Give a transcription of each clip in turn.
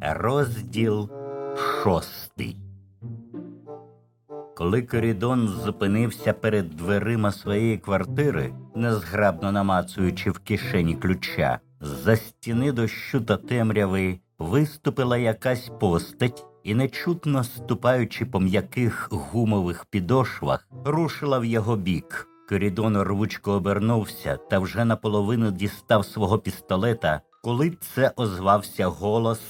Розділ шостий. Коли Корідон зупинився перед дверима своєї квартири, незграбно намацуючи в кишені ключа, з-за стіни дощу та темряви виступила якась постать і, нечутно ступаючи по м'яких гумових підошвах, рушила в його бік. Корідон рвучко обернувся та вже наполовину дістав свого пістолета, коли це озвався голос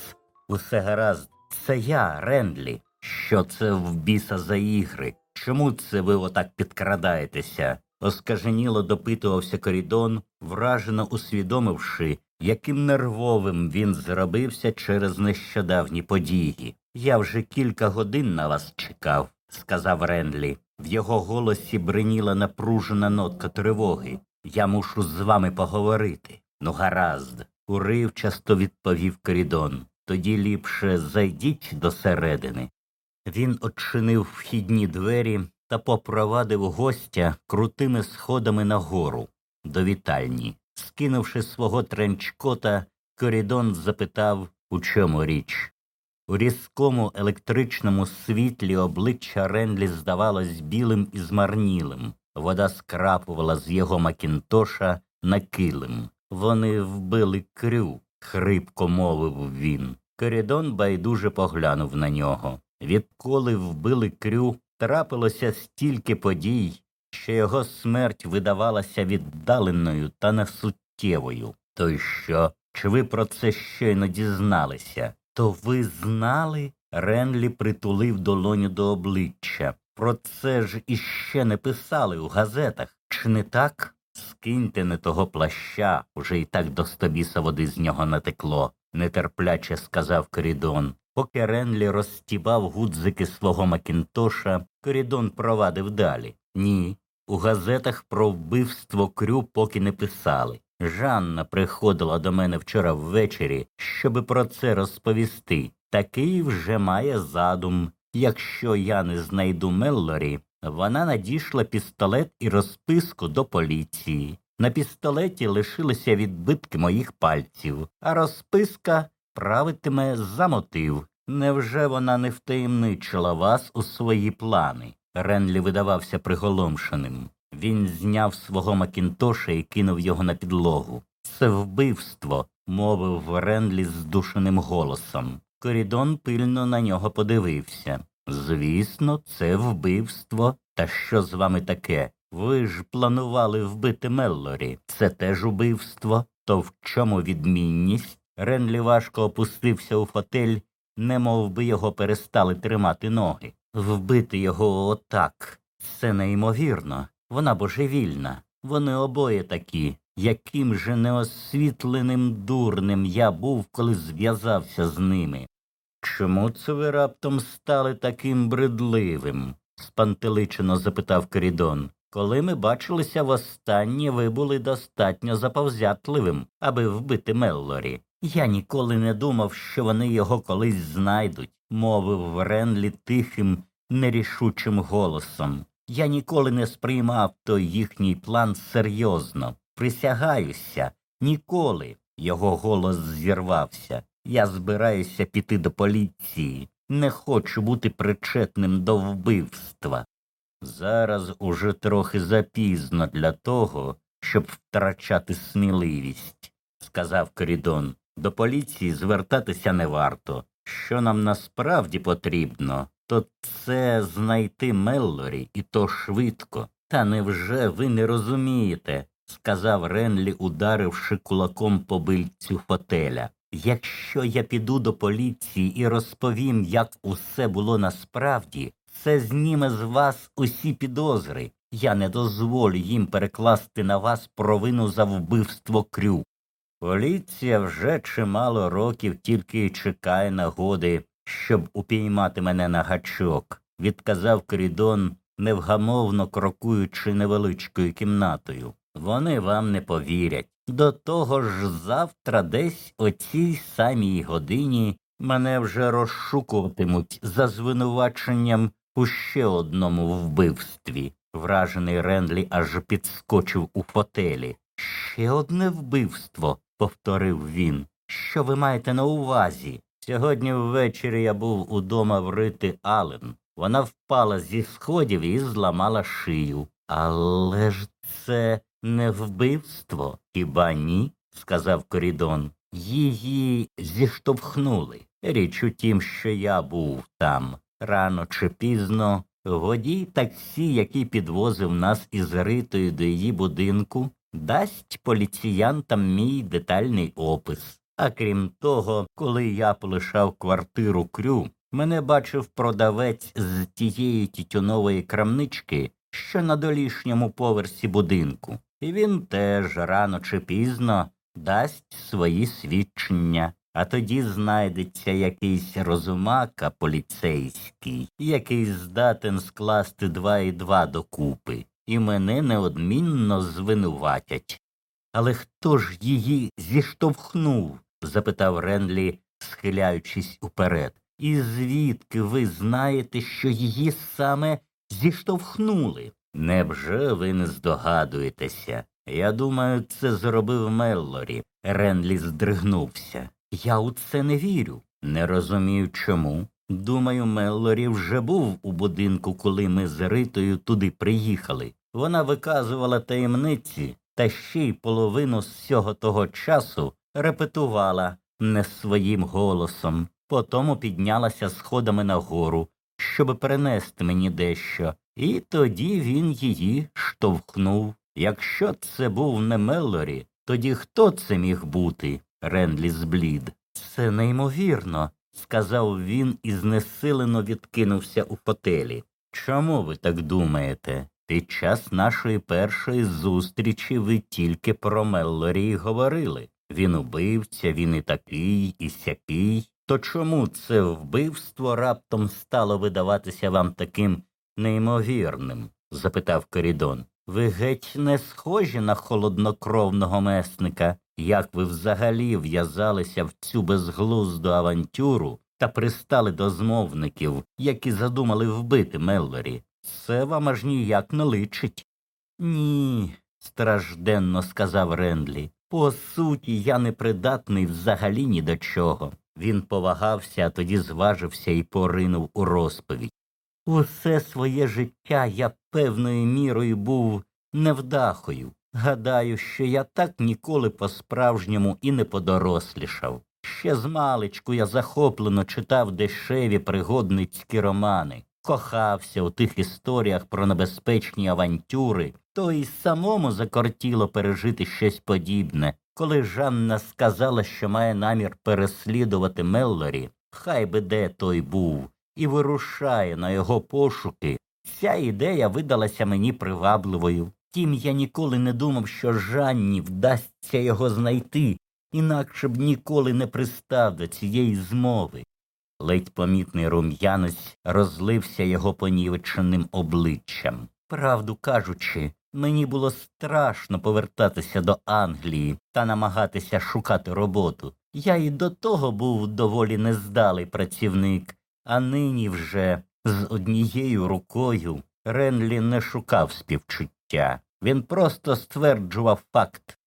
Усе гаразд, це я, Рендлі. Що це в біса за ігри? Чому це ви отак підкрадаєтеся? Оскаженіло допитувався корідон, вражено усвідомивши, яким нервовим він зробився через нещодавні події. Я вже кілька годин на вас чекав, сказав Рендлі. В його голосі бриніла напружена нотка тривоги. Я мушу з вами поговорити. Ну, гаразд, уривчасто відповів корідон. Тоді ліпше зайдіть до середини. Він очинив вхідні двері та попровадив гостя крутими сходами нагору до вітальні. Скинувши свого тренчкота, корідон запитав, у чому річ. У різкому електричному світлі обличчя Ренлі здавалось білим і змарнілим. Вода скрапувала з його макінтоша на килим. Вони вбили крю, хрипко мовив він. Корідон байдуже поглянув на нього. Відколи вбили крю, трапилося стільки подій, що його смерть видавалася віддаленою та несуттєвою. То й що? Чи ви про це щойно дізналися? То ви знали? Ренлі притулив долоню до обличчя. Про це ж іще не писали у газетах. Чи не так? Скиньте не того плаща, уже й так до стобіса води з нього натекло, нетерпляче сказав Корідон. Поки Ренлі розстібав гудзики свого Макінтоша, Корідон провадив далі. Ні, у газетах про вбивство крю поки не писали. Жанна приходила до мене вчора ввечері, щоби про це розповісти. Такий вже має задум. Якщо я не знайду Меллорі, вона надійшла пістолет і розписку до поліції. На пістолеті лишилися відбитки моїх пальців, а розписка правитиме за мотив. Невже вона не втаємничила вас у свої плани? Ренлі видавався приголомшеним. Він зняв свого Макінтоша і кинув його на підлогу. Це вбивство, мовив Ренлі здушеним голосом. Корідон пильно на нього подивився. Звісно, це вбивство. Та що з вами таке? Ви ж планували вбити Меллорі. Це теж убивство. То в чому відмінність? Ренлі важко опустився у фотель, немов би його перестали тримати ноги. Вбити його отак. Це неймовірно. Вона божевільна. Вони обоє такі. Яким же неосвітленим дурним я був, коли зв'язався з ними. Чому це ви раптом стали таким бредливим? спантеличено запитав Корідон. Коли ми бачилися востаннє, ви були достатньо заповзятливим, аби вбити Меллорі. Я ніколи не думав, що вони його колись знайдуть, мовив Ренлі тихим, нерішучим голосом. Я ніколи не сприймав той їхній план серйозно. Присягаюся, ніколи. Його голос зірвався. Я збираюся піти до поліції. Не хочу бути причетним до вбивства. Зараз уже трохи запізно для того, щоб втрачати сміливість, сказав Корідон. До поліції звертатися не варто. Що нам насправді потрібно, то це знайти Меллорі, і то швидко. Та невже ви не розумієте? сказав Ренлі, ударивши кулаком по бильцю фотеля. Якщо я піду до поліції і розповім, як усе було насправді, це зніме з вас усі підозри. Я не дозволю їм перекласти на вас провину за вбивство крю. Поліція вже чимало років тільки й чекає нагоди, щоб упіймати мене на гачок, відказав Корідон, невгамовно крокуючи невеличкою кімнатою. Вони вам не повірять. До того ж, завтра десь о цій самій годині мене вже розшукуватимуть за звинуваченням у ще одному вбивстві. Вражений Рендлі аж підскочив у фотелі. Ще одне вбивство, повторив він. Що ви маєте на увазі? Сьогодні ввечері я був удома в Рити Ален. Вона впала зі сходів і зламала шию. Але ж це не вбивство, хіба ні? сказав Корідон. Її зіштовхнули. Річ у тім, що я був там. Рано чи пізно водій таксі, який підвозив нас із Ритою до її будинку, дасть поліціянтам мій детальний опис. А крім того, коли я полишав квартиру крю, мене бачив продавець з тієї тютюнової крамнички, що на долішньому поверсі будинку, і він теж рано чи пізно дасть свої свідчення. А тоді знайдеться якийсь розумака поліцейський, який здатен скласти два і два докупи, і мене неодмінно звинуватять. Але хто ж її зіштовхнув? запитав Ренлі, схиляючись уперед. І звідки ви знаєте, що її саме зіштовхнули? Невже ви не здогадуєтеся? Я думаю, це зробив Меллорі. Ренлі здригнувся. Я у це не вірю. Не розумію чому. Думаю, Меллорі вже був у будинку, коли ми з Ритою туди приїхали. Вона виказувала таємниці та ще й половину з всього того часу репетувала не своїм голосом. Потому піднялася сходами нагору, щоб перенести мені дещо, і тоді він її штовхнув. Якщо це був не Меллорі, тоді хто це міг бути? Ренлі зблід. Це неймовірно, сказав він і знесилено відкинувся у фотелі. Чому ви так думаєте? Під час нашої першої зустрічі ви тільки про Меллорі говорили. Він убивця, він і такий, і сякий. То чому це вбивство раптом стало видаватися вам таким неймовірним? запитав Корідон. Ви геть не схожі на холоднокровного месника, як ви взагалі в'язалися в цю безглузду авантюру та пристали до змовників, які задумали вбити Меллорі. Це вам аж ніяк не личить. Ні, стражденно сказав Рендлі. По суті, я не придатний взагалі ні до чого. Він повагався, а тоді зважився і поринув у розповідь. Усе своє життя я певною мірою був невдахою. Гадаю, що я так ніколи по-справжньому і не подорослішав. Ще з маличку я захоплено читав дешеві пригодницькі романи, кохався у тих історіях про небезпечні авантюри, то й самому закортіло пережити щось подібне. Коли Жанна сказала, що має намір переслідувати Меллорі, хай би де той був, і вирушає на його пошуки, ця ідея видалася мені привабливою. Втім, я ніколи не думав, що Жанні вдасться його знайти, інакше б ніколи не пристав до цієї змови. Ледь помітний рум'янець розлився його понівеченим обличчям. Правду кажучи, мені було страшно повертатися до Англії та намагатися шукати роботу. Я і до того був доволі нездалий працівник, а нині вже з однією рукою Ренлі не шукав співчуття. Він просто стверджував факт.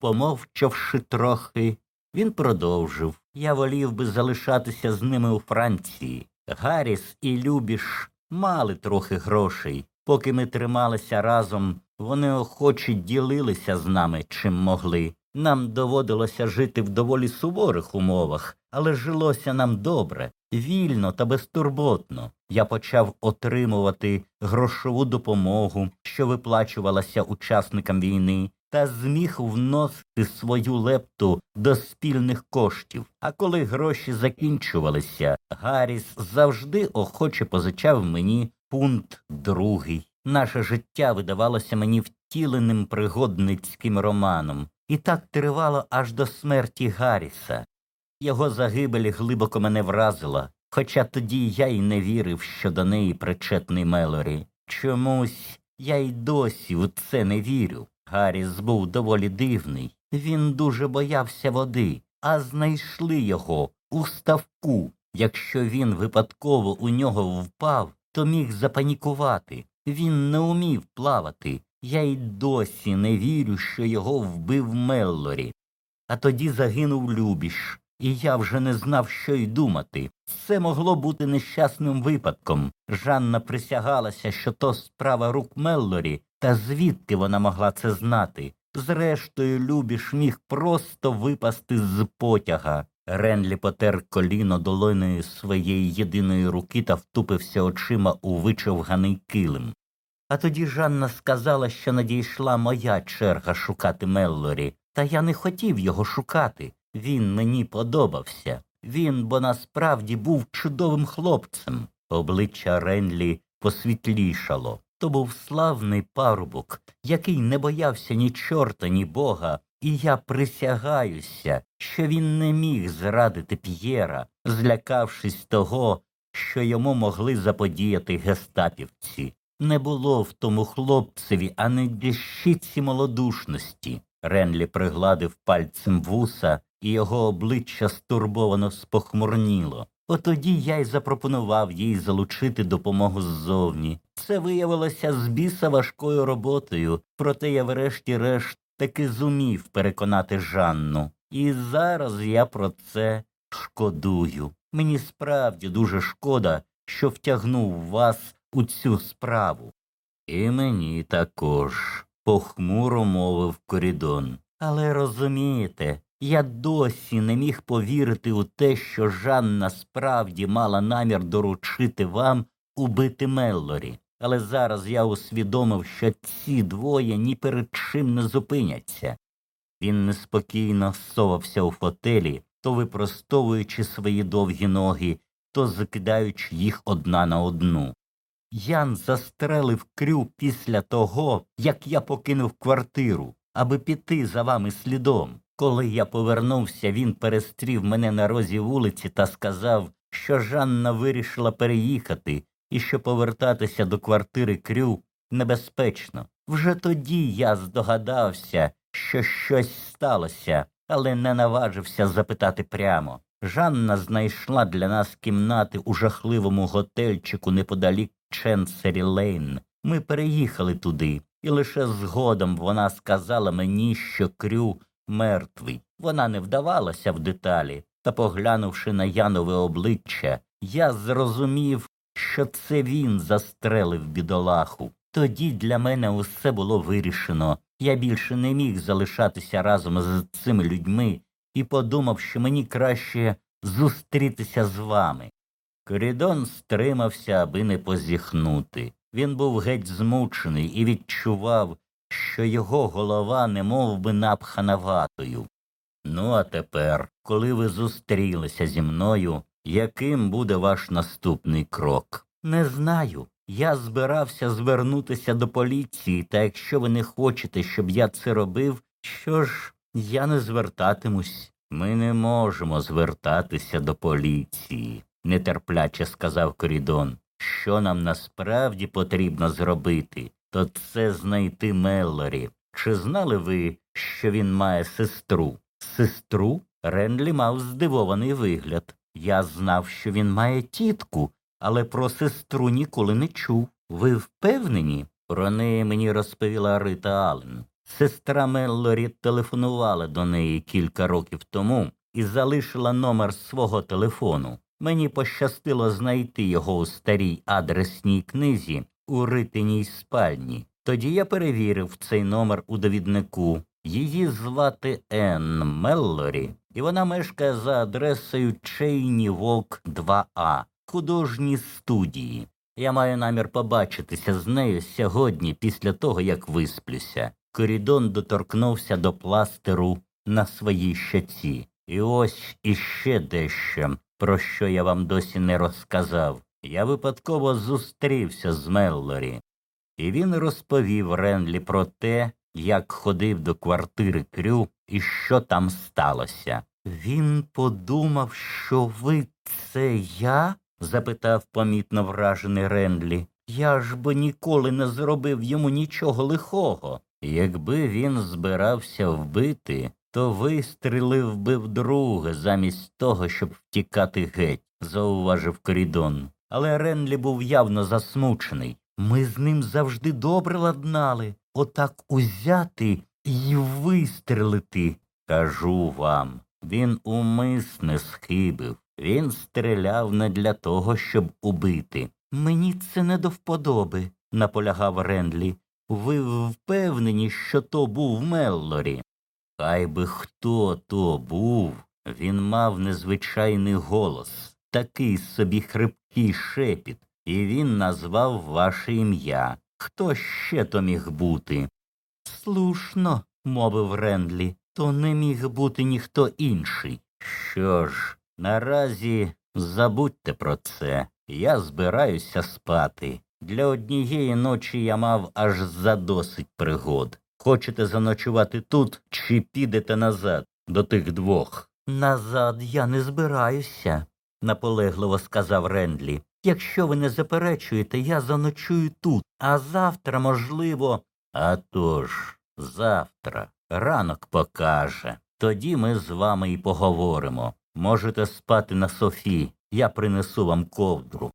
Помовчавши трохи, він продовжив Я волів би залишатися з ними у Франції. Гарріс і Любіш мали трохи грошей. Поки ми трималися разом, вони охоче ділилися з нами, чим могли. Нам доводилося жити в доволі суворих умовах, але жилося нам добре, вільно та безтурботно. Я почав отримувати грошову допомогу, що виплачувалася учасникам війни, та зміг вносити свою лепту до спільних коштів. А коли гроші закінчувалися, Гарріс завжди охоче позичав мені пункт другий. Наше життя видавалося мені втіленим пригодницьким романом, і так тривало аж до смерті Гарріса. Його загибель глибоко мене вразила, хоча тоді я й не вірив, що до неї причетний Мелорі. Чомусь я й досі в це не вірю. Гарріс був доволі дивний. Він дуже боявся води, а знайшли його у ставку. Якщо він випадково у нього впав, то міг запанікувати. Він не умів плавати. Я й досі не вірю, що його вбив Меллорі. А тоді загинув Любіш, і я вже не знав, що й думати. Це могло бути нещасним випадком. Жанна присягалася, що то справа рук Меллорі, та звідки вона могла це знати? Зрештою, Любіш міг просто випасти з потяга. Ренлі потер коліно долоною своєї єдиної руки та втупився очима у вичовганий килим. А тоді Жанна сказала, що надійшла моя черга шукати Меллорі, та я не хотів його шукати. Він мені подобався. Він, бо насправді був чудовим хлопцем. Обличчя Ренлі посвітлішало. То був славний парубок, який не боявся ні чорта, ні бога, і я присягаюся, що він не міг зрадити П'єра, злякавшись того, що йому могли заподіяти гестапівці. Не було в тому хлопцеві ані дещиці малодушності. Ренлі пригладив пальцем вуса, і його обличчя стурбовано спохмурніло. Отоді я й запропонував їй залучити допомогу ззовні. Це виявилося з біса важкою роботою, проте я врешті-решт таки зумів переконати Жанну. І зараз я про це шкодую. Мені справді дуже шкода, що втягнув вас у цю справу. І мені також, похмуро мовив Корідон. Але розумієте, я досі не міг повірити у те, що Жанна справді мала намір доручити вам убити Меллорі. Але зараз я усвідомив, що ці двоє ні перед чим не зупиняться. Він неспокійно совався у фотелі, то випростовуючи свої довгі ноги, то закидаючи їх одна на одну. Ян застрелив крю після того, як я покинув квартиру, аби піти за вами слідом. Коли я повернувся, він перестрів мене на розі вулиці та сказав, що Жанна вирішила переїхати і що повертатися до квартири крю небезпечно. Вже тоді я здогадався, що щось сталося, але не наважився запитати прямо. Жанна знайшла для нас кімнати у жахливому готельчику неподалік Ченсері Лейн. Ми переїхали туди, і лише згодом вона сказала мені, що крю мертвий. Вона не вдавалася в деталі, та, поглянувши на Янове обличчя, я зрозумів, що це він застрелив бідолаху. Тоді для мене усе було вирішено. Я більше не міг залишатися разом з цими людьми і подумав, що мені краще зустрітися з вами. Корідон стримався, аби не позіхнути. Він був геть змучений і відчував, що його голова немов би напхана ватою. Ну, а тепер, коли ви зустрілися зі мною, яким буде ваш наступний крок? Не знаю. Я збирався звернутися до поліції, та якщо ви не хочете, щоб я це робив, що ж, я не звертатимусь. Ми не можемо звертатися до поліції, нетерпляче сказав Корідон. Що нам насправді потрібно зробити, то це знайти Меллорі. Чи знали ви, що він має сестру? Сестру? Ренлі мав здивований вигляд. Я знав, що він має тітку, але про сестру ніколи не чув. Ви впевнені? Про неї мені розповіла Рита Аллен. Сестра Меллорі телефонувала до неї кілька років тому і залишила номер свого телефону. Мені пощастило знайти його у старій адресній книзі у ритиній спальні. Тоді я перевірив цей номер у довіднику Її звати Енн Меллорі, і вона мешкає за адресою Чейні Вок 2А, художні студії. Я маю намір побачитися з нею сьогодні, після того, як висплюся. Корідон доторкнувся до пластеру на своїй щоці. І ось іще дещо, про що я вам досі не розказав. Я випадково зустрівся з Меллорі, і він розповів Ренлі про те, як ходив до квартири Крю і що там сталося. Він подумав, що ви це я? запитав помітно вражений Ренлі. Я ж бо ніколи не зробив йому нічого лихого. Якби він збирався вбити, то вистрілив би вдруге, замість того, щоб втікати геть, зауважив Корідон. Але Ренлі був явно засмучений. Ми з ним завжди добре ладнали. Отак узяти і вистрелити. Кажу вам, він умисне схибив. Він стріляв не для того, щоб убити. Мені це не до вподоби, наполягав Ренлі. Ви впевнені, що то був Меллорі? Хай би хто то був, він мав незвичайний голос, такий собі хрипкий шепіт, і він назвав ваше ім'я. Хто ще то міг бути? Слушно, мовив Рендлі, то не міг бути ніхто інший. Що ж, наразі забудьте про це. Я збираюся спати. Для однієї ночі я мав аж задосить пригод. Хочете заночувати тут чи підете назад до тих двох? Назад я не збираюся, наполегливо сказав Рендлі. Якщо ви не заперечуєте, я заночую тут, а завтра, можливо. «А тож, завтра, ранок покаже. Тоді ми з вами і поговоримо. Можете спати на софі, я принесу вам ковдру.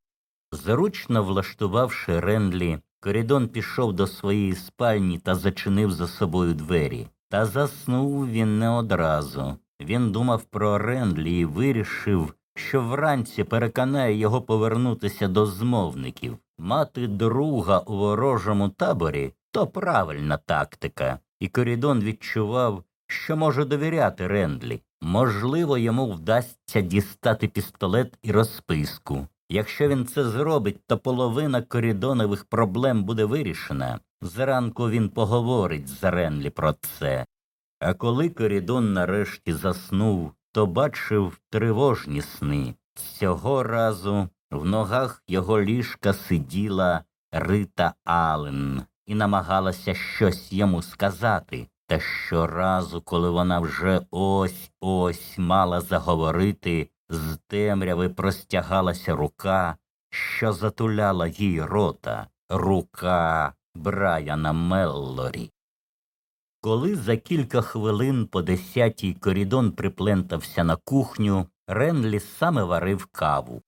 Зручно влаштувавши Рендлі, Корідон пішов до своєї спальні та зачинив за собою двері. Та заснув він не одразу. Він думав про Рендлі і вирішив, що вранці переконає його повернутися до змовників. Мати друга у ворожому таборі то правильна тактика, і Корідон відчував, що може довіряти Рендлі. Можливо, йому вдасться дістати пістолет і розписку. Якщо він це зробить, то половина корідонових проблем буде вирішена. Зранку він поговорить з Ренлі про це. А коли корідон нарешті заснув, то бачив тривожні сни. Цього разу в ногах його ліжка сиділа Рита Ален і намагалася щось йому сказати. Та щоразу, коли вона вже ось ось мала заговорити, з темряви простягалася рука, що затуляла їй рота, рука Брайана Меллорі. Коли за кілька хвилин по десятій корідон приплентався на кухню, Ренлі саме варив каву.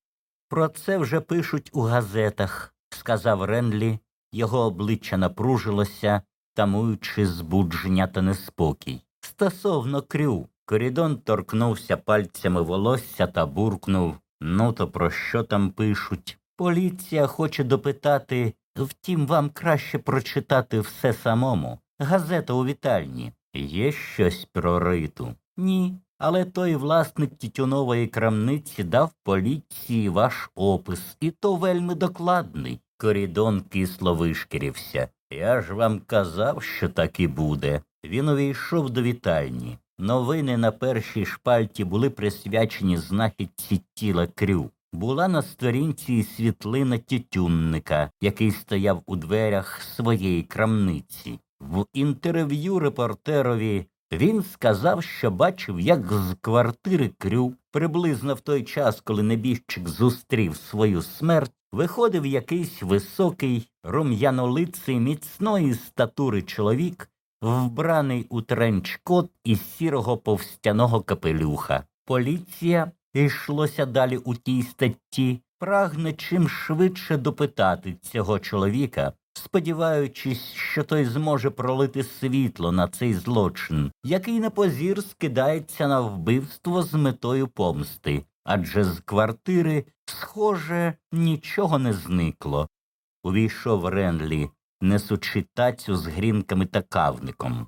Про це вже пишуть у газетах, сказав Ренлі, його обличчя напружилося, тамуючи збудження та неспокій. Стосовно крю, корідон торкнувся пальцями волосся та буркнув Ну, то про що там пишуть? Поліція хоче допитати, втім, вам краще прочитати все самому. Газета у вітальні. Є щось про риту? Ні. Але той власник тютюнової крамниці дав поліції ваш опис, і то вельми докладний. Корідон кисло вишкірився. Я ж вам казав, що так і буде. Він увійшов до вітальні. Новини на першій шпальті були присвячені знахідці тіла крю. Була на сторінці і світлина тютюнника, який стояв у дверях своєї крамниці. В інтерв'ю репортерові він сказав, що бачив, як з квартири крю, приблизно в той час, коли небіжчик зустрів свою смерть, виходив якийсь високий, рум'янолиций міцної статури чоловік, вбраний у тренчкот із сірого повстяного капелюха. Поліція, йшлося далі у тій статті, прагне чим швидше допитати цього чоловіка, сподіваючись, що той зможе пролити світло на цей злочин, який на позір скидається на вбивство з метою помсти, адже з квартири, схоже, нічого не зникло. Увійшов Ренлі, несучи тацю з грінками та кавником.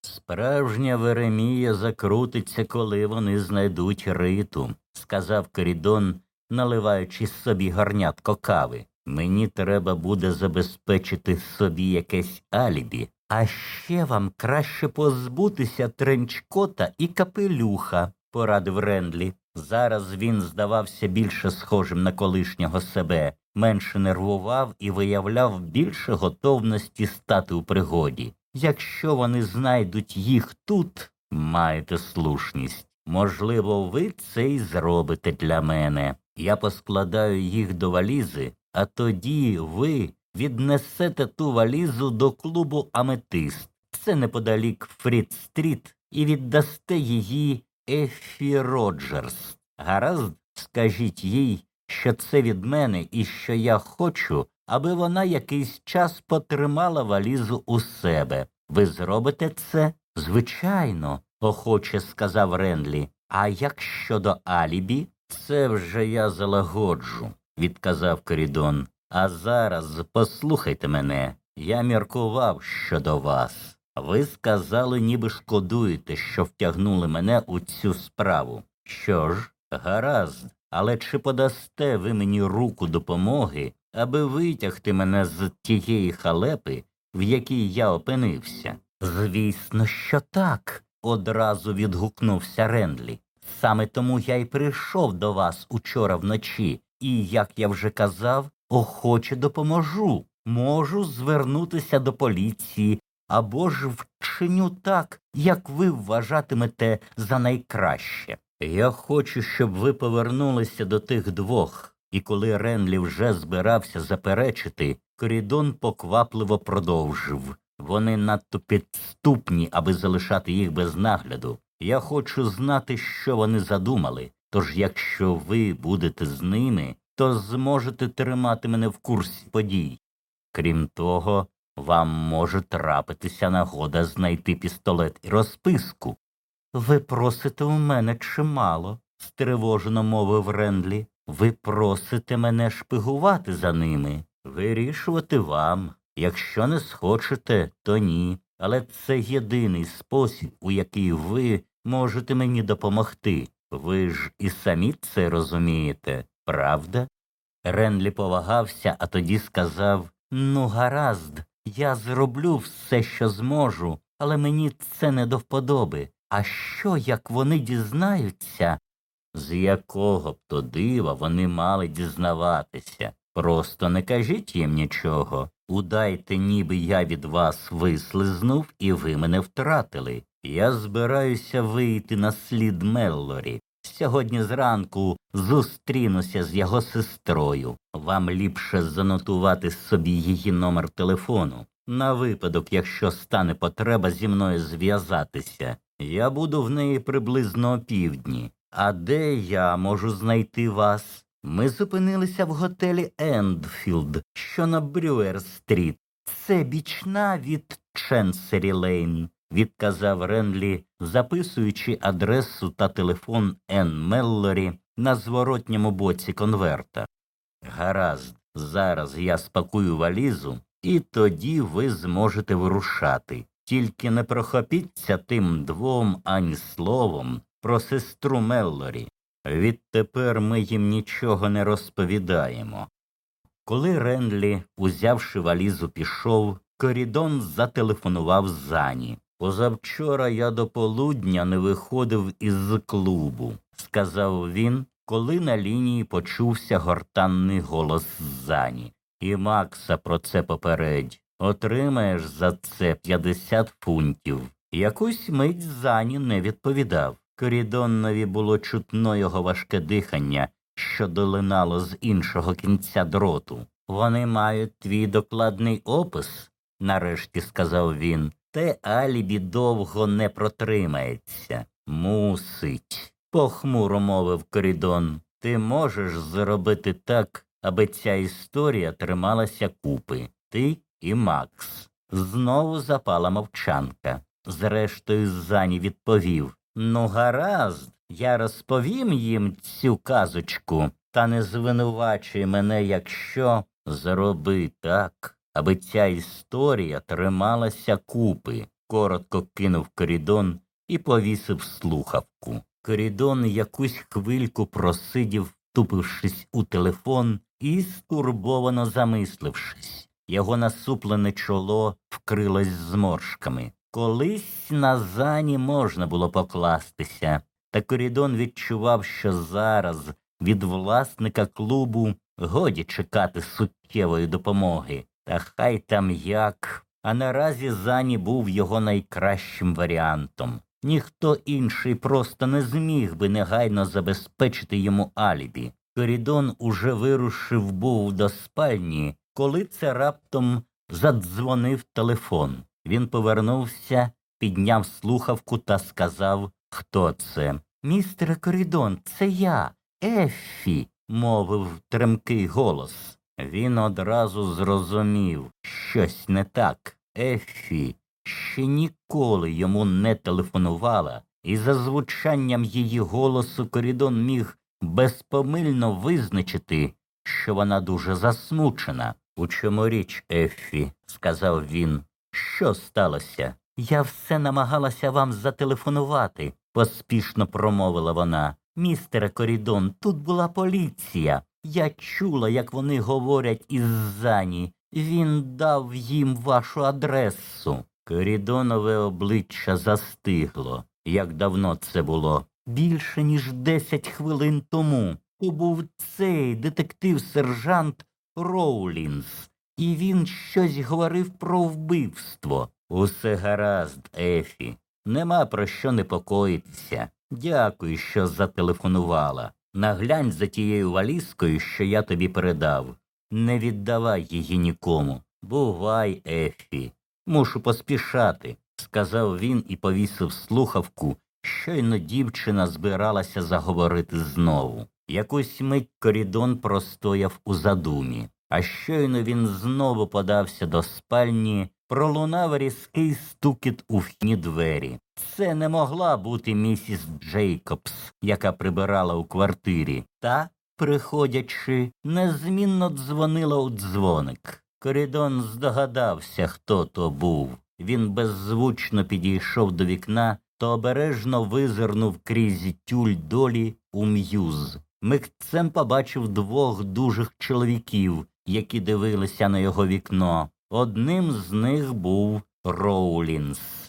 Справжня Веремія закрутиться, коли вони знайдуть риту, сказав Корідон, наливаючи собі гарнятко кави. Мені треба буде забезпечити собі якесь алібі, а ще вам краще позбутися тренчкота і капелюха, порадив Рендлі. Зараз він здавався більше схожим на колишнього себе, менше нервував і виявляв більше готовності стати у пригоді. Якщо вони знайдуть їх тут, маєте слушність. Можливо, ви це й зробите для мене. Я поскладаю їх до валізи, а тоді ви віднесете ту валізу до клубу Аметист. Це неподалік Фріт-стріт, і віддасте її Ефі Роджерс. Гаразд, скажіть їй, що це від мене і що я хочу, аби вона якийсь час потримала валізу у себе. Ви зробите це? Звичайно, охоче сказав Рендлі. А як щодо алібі? Це вже я залагоджу, відказав Корідон. А зараз послухайте мене. Я міркував щодо вас. Ви сказали, ніби шкодуєте, що втягнули мене у цю справу. Що ж, гаразд, але чи подасте ви мені руку допомоги, аби витягти мене з тієї халепи, в якій я опинився? Звісно, що так, одразу відгукнувся Рендлі. Саме тому я й прийшов до вас учора вночі, і, як я вже казав, охоче допоможу. Можу звернутися до поліції або ж вчиню так, як ви вважатимете за найкраще. Я хочу, щоб ви повернулися до тих двох, і коли Ренлі вже збирався заперечити, корідон поквапливо продовжив. Вони надто підступні, аби залишати їх без нагляду. Я хочу знати, що вони задумали. Тож, якщо ви будете з ними, то зможете тримати мене в курсі подій. Крім того, вам може трапитися нагода знайти пістолет і розписку. Ви просите у мене чимало, стривожено мовив Рендлі. Ви просите мене шпигувати за ними. Вирішувати вам. Якщо не схочете, то ні. Але це єдиний спосіб, у який ви можете мені допомогти. Ви ж і самі це розумієте, правда? Ренлі повагався, а тоді сказав Ну, гаразд, я зроблю все, що зможу, але мені це не до вподоби. А що, як вони дізнаються? З якого б то дива вони мали дізнаватися? Просто не кажіть їм нічого. Удайте, ніби я від вас вислизнув, і ви мене втратили. Я збираюся вийти на слід Меллорі. Сьогодні зранку зустрінуся з його сестрою. Вам ліпше занотувати собі її номер телефону. На випадок, якщо стане потреба зі мною зв'язатися. Я буду в неї приблизно опівдні. А де я можу знайти вас? Ми зупинилися в готелі Ендфілд, що на Брюер стріт. Це бічна від Ченсері Лейн, відказав Рендлі, записуючи адресу та телефон Енн Меллорі на зворотньому боці конверта. Гаразд, зараз я спакую валізу, і тоді ви зможете вирушати. Тільки не прохопіться тим двом ані словом про сестру Меллорі. Відтепер ми їм нічого не розповідаємо. Коли Ренлі, узявши валізу, пішов, Корідон зателефонував Зані. Позавчора я до полудня не виходив із клубу, сказав він, коли на лінії почувся гортанний голос Зані. І Макса про це попередь. Отримаєш за це 50 фунтів. Якусь мить Зані не відповідав. Корідоннові було чутно його важке дихання, що долинало з іншого кінця дроту. Вони мають твій докладний опис, нарешті сказав він. Те алібі довго не протримається. Мусить, похмуро мовив Корідон. Ти можеш зробити так, аби ця історія трималася купи. Ти і Макс. Знову запала мовчанка. Зрештою, Зані відповів Ну, гаразд, я розповім їм цю казочку, та не звинувачуй мене, якщо зроби так, аби ця історія трималася купи. коротко кинув корідон і повісив слухавку. Корідон якусь хвильку просидів, втупившись у телефон і стурбовано замислившись. Його насуплене чоло вкрилось зморшками. Колись на зані можна було покластися, та корідон відчував, що зараз від власника клубу годі чекати суттєвої допомоги. Та хай там як. А наразі Зані був його найкращим варіантом. Ніхто інший просто не зміг би негайно забезпечити йому алібі. Корідон уже вирушив був до спальні, коли це раптом задзвонив телефон. Він повернувся, підняв слухавку та сказав, хто це. Містере Корідон, це я, Еффі, мовив тремкий голос. Він одразу зрозумів, щось не так. Еффі ще ніколи йому не телефонувала, і за звучанням її голосу Корідон міг безпомильно визначити, що вона дуже засмучена. У чому річ, Еффі, сказав він. Що сталося? Я все намагалася вам зателефонувати, поспішно промовила вона. Містере Корідон, тут була поліція. Я чула, як вони говорять із Зані. Він дав їм вашу адресу. Корідонове обличчя застигло. Як давно це було? Більше, ніж десять хвилин тому. То був цей детектив-сержант Роулінс, і він щось говорив про вбивство. Усе гаразд, Ефі. Нема про що непокоїтися. Дякую, що зателефонувала. Наглянь за тією валізкою, що я тобі передав. Не віддавай її нікому. Бувай, Ефі. Мушу поспішати, сказав він і повісив слухавку. Щойно дівчина збиралася заговорити знову. Якусь мить корідон простояв у задумі, а щойно він знову подався до спальні, пролунав різкий стукіт у вхідні двері. Це не могла бути місіс Джейкобс, яка прибирала у квартирі, та, приходячи, незмінно дзвонила у дзвоник. Корідон здогадався, хто то був. Він беззвучно підійшов до вікна та обережно визирнув крізь тюль долі у м'юз. Микцем побачив двох дужих чоловіків, які дивилися на його вікно. Одним з них був Роулінс.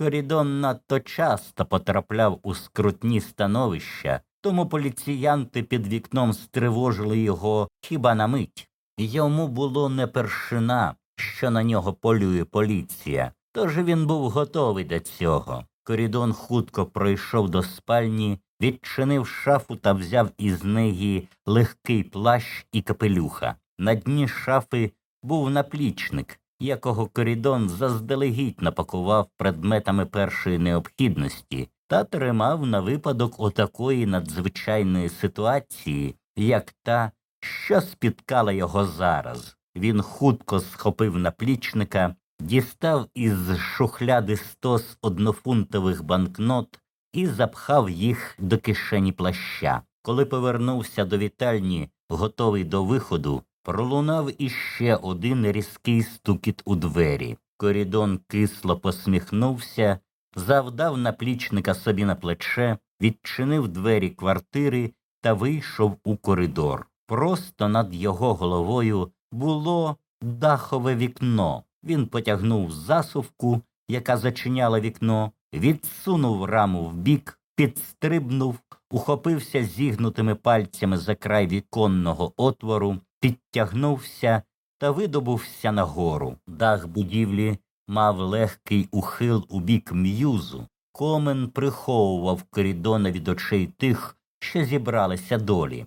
Корідон надто часто потрапляв у скрутні становища, тому поліціянти під вікном стривожили його хіба на мить. Йому було не першина, що на нього полює поліція, тож він був готовий до цього. Корідон хутко пройшов до спальні, відчинив шафу та взяв із неї легкий плащ і капелюха. На дні шафи був наплічник, якого корідон заздалегідь напакував предметами першої необхідності та тримав на випадок отакої надзвичайної ситуації, як та, що спіткала його зараз. Він хутко схопив наплічника, дістав із шухляди стос однофунтових банкнот і запхав їх до кишені плаща. Коли повернувся до вітальні, готовий до виходу, пролунав іще один різкий стукіт у двері. Корідон кисло посміхнувся, завдав наплічника собі на плече, відчинив двері квартири та вийшов у коридор. Просто над його головою було дахове вікно. Він потягнув засувку, яка зачиняла вікно, відсунув раму вбік, підстрибнув, ухопився зігнутими пальцями за край віконного отвору, підтягнувся та видобувся нагору. Дах будівлі мав легкий ухил у бік м'юзу. Комен приховував корідона від очей тих, що зібралися долі.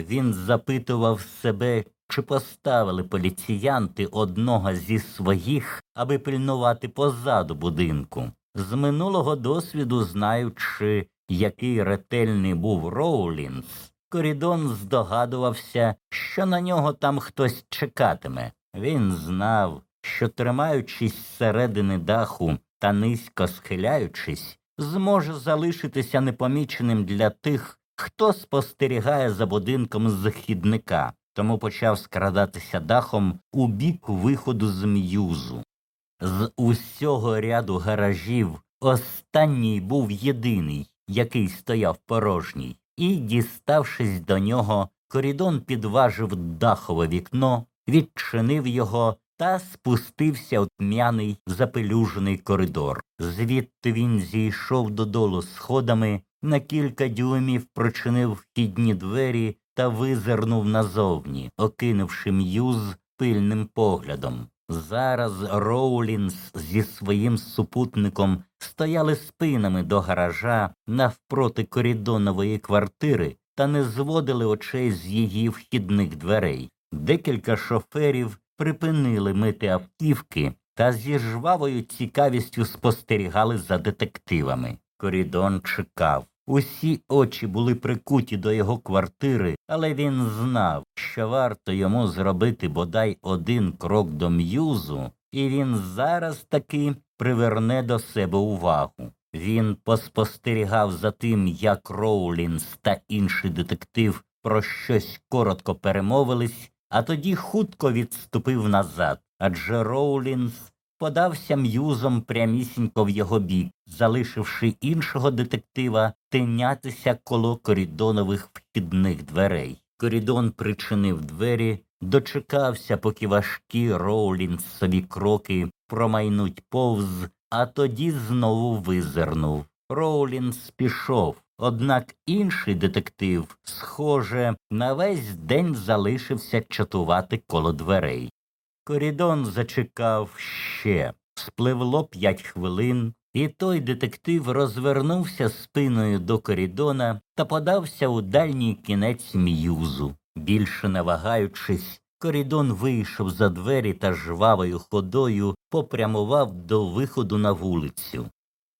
Він запитував себе, чи поставили поліціянти одного зі своїх, аби пильнувати позаду будинку. З минулого досвіду, знаючи, який ретельний був Роулінс, Корідон здогадувався, що на нього там хтось чекатиме. Він знав, що, тримаючись зсередини даху та низько схиляючись, зможе залишитися непоміченим для тих, хто спостерігає за будинком з хідника, тому почав скрадатися дахом у бік виходу з м'юзу. З усього ряду гаражів останній був єдиний, який стояв порожній, і, діставшись до нього, корідон підважив дахове вікно, відчинив його та спустився у тьмяний запелюжений коридор. Звідти він зійшов додолу сходами, на кілька дюймів прочинив вхідні двері та визирнув назовні, окинувши м'юз пильним поглядом. Зараз Роулінс зі своїм супутником стояли спинами до гаража навпроти корідонової квартири та не зводили очей з її вхідних дверей. Декілька шоферів припинили мити автівки та зі жвавою цікавістю спостерігали за детективами. Корідон чекав. Усі очі були прикуті до його квартири, але він знав, що варто йому зробити бодай один крок до м'юзу, і він зараз таки приверне до себе увагу. Він поспостерігав за тим, як Роулінс та інший детектив про щось коротко перемовились, а тоді хутко відступив назад, адже Роулінс подався м'юзом прямісінько в його бік, залишивши іншого детектива тинятися коло корідонових вхідних дверей. Корідон причинив двері, дочекався, поки важкі Роулінсові кроки промайнуть повз, а тоді знову визирнув. Роулінс пішов, однак інший детектив, схоже, на весь день залишився чатувати коло дверей. Корідон зачекав ще. Спливло п'ять хвилин, і той детектив розвернувся спиною до корідона та подався у дальній кінець м'юзу. Більше не вагаючись, корідон вийшов за двері та жвавою ходою попрямував до виходу на вулицю.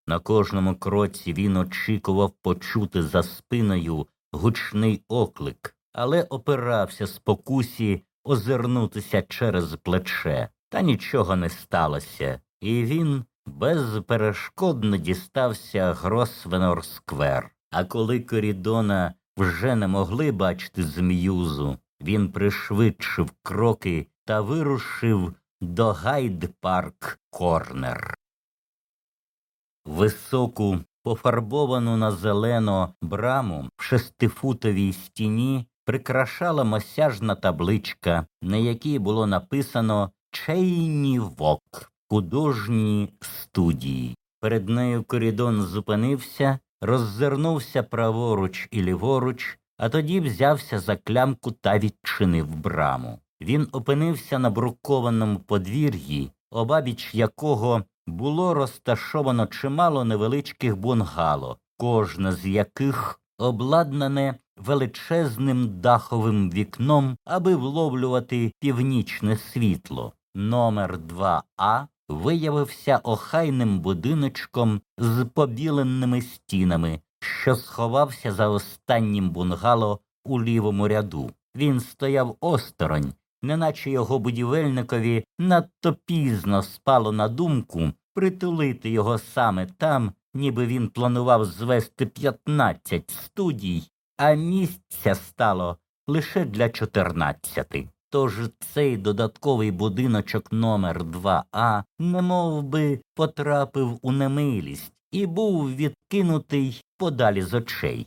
На кожному кроці він очікував почути за спиною гучний оклик, але опирався спокусі озирнутися через плече, та нічого не сталося, і він безперешкодно дістався Гросвенор Сквер. А коли корідона вже не могли бачити зм'юзу, він пришвидшив кроки та вирушив до Гайд Парк Корнер. Високу, пофарбовану на зелено браму в шестифутовій стіні прикрашала мосяжна табличка, на якій було написано Чейні Вок художні студії. Перед нею корідон зупинився, роззирнувся праворуч і ліворуч, а тоді взявся за клямку та відчинив браму. Він опинився на брукованому подвір'ї, обабіч якого було розташовано чимало невеличких бунгало, кожне з яких обладнане величезним даховим вікном, аби вловлювати північне світло. Номер 2А виявився охайним будиночком з побіленими стінами, що сховався за останнім бунгало у лівому ряду. Він стояв осторонь, неначе його будівельникові надто пізно спало на думку притулити його саме там, ніби він планував звести 15 студій, а місця стало лише для 14. Тож цей додатковий будиночок номер 2А немов би потрапив у немилість і був відкинутий подалі з очей.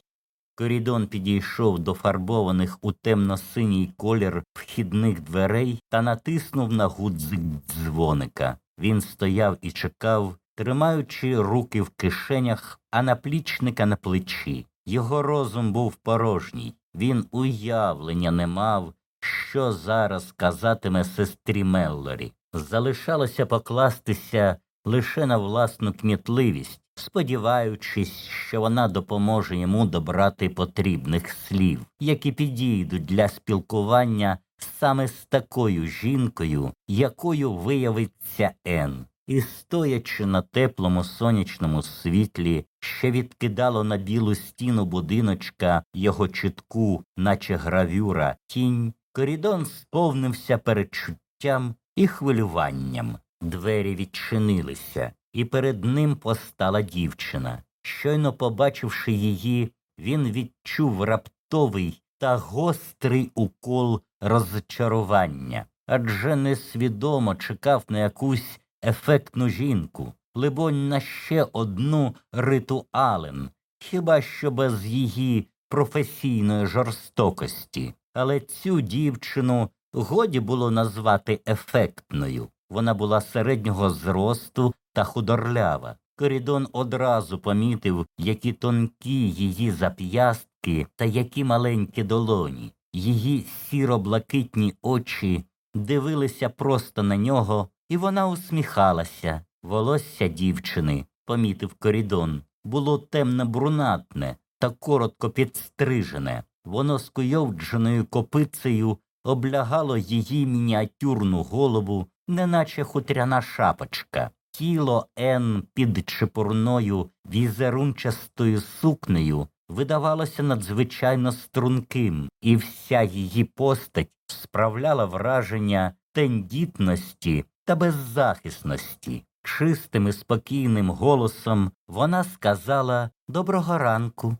Корідон підійшов до фарбованих у темно-синій колір вхідних дверей та натиснув на гудзик дзвоника. Він стояв і чекав, тримаючи руки в кишенях, а наплічника на плечі. Його розум був порожній. Він уявлення не мав, що зараз казатиме сестрі Меллорі. Залишалося покластися лише на власну кмітливість, сподіваючись, що вона допоможе йому добрати потрібних слів, які підійдуть для спілкування саме з такою жінкою, якою виявиться Ен. І, стоячи на теплому сонячному світлі, що відкидало на білу стіну будиночка його чітку, наче гравюра, тінь, корідон сповнився передчуттям і хвилюванням. Двері відчинилися, і перед ним постала дівчина. Щойно побачивши її, він відчув раптовий та гострий укол розчарування, адже несвідомо чекав на якусь ефектну жінку, либонь, на ще одну Риту Ален, хіба що без її професійної жорстокості. Але цю дівчину годі було назвати ефектною. Вона була середнього зросту та худорлява. Корідон одразу помітив, які тонкі її зап'ястки та які маленькі долоні. Її сіро-блакитні очі дивилися просто на нього, і вона усміхалася. Волосся дівчини, помітив корідон, було темно брунатне та коротко підстрижене. Воно з куйовдженою копицею облягало її мініатюрну голову, неначе хутряна шапочка. Тіло Ен під чепурною візерунчастою сукнею видавалося надзвичайно струнким, і вся її постать справляла враження тендітності та беззахисності. Чистим і спокійним голосом вона сказала Доброго ранку.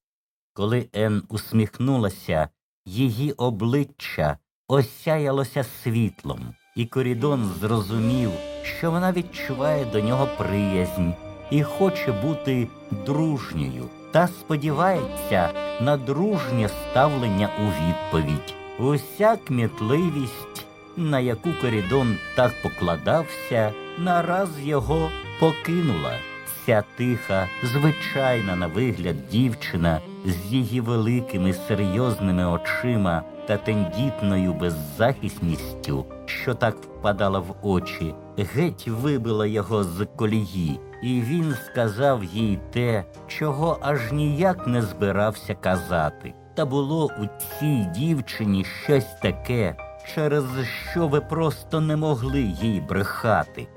Коли Ен усміхнулася, її обличчя осяялося світлом, і корідон зрозумів, що вона відчуває до нього приязнь і хоче бути дружньою, та сподівається на дружнє ставлення у відповідь. Уся кмітливість, на яку корідон так покладався, нараз його покинула. Ця тиха, звичайна на вигляд дівчина з її великими серйозними очима та тендітною беззахисністю, що так впадала в очі, геть вибила його з колії, і він сказав їй те, чого аж ніяк не збирався казати. Та було у цій дівчині щось таке, через що ви просто не могли їй брехати.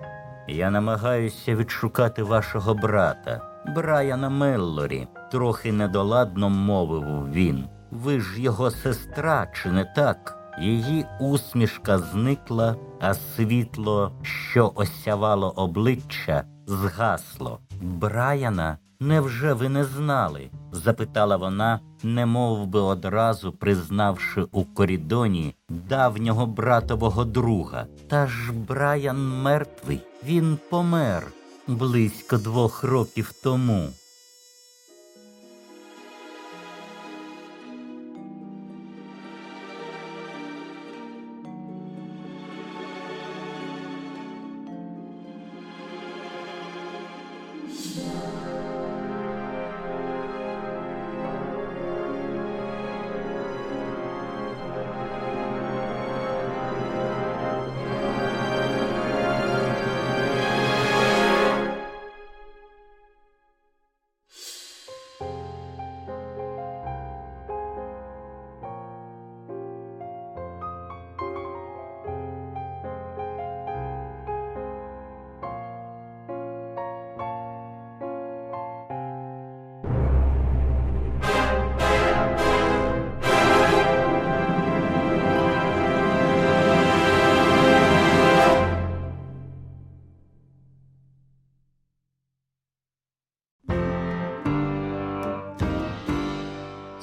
Я намагаюся відшукати вашого брата, Брайана Меллорі, трохи недоладно мовив він. Ви ж його сестра, чи не так? Її усмішка зникла, а світло, що осявало обличчя, згасло. Брайана, невже ви не знали? запитала вона, немов би одразу признавши у корідоні давнього братового друга. Та ж Брайан мертвий, він помер близько двох років тому.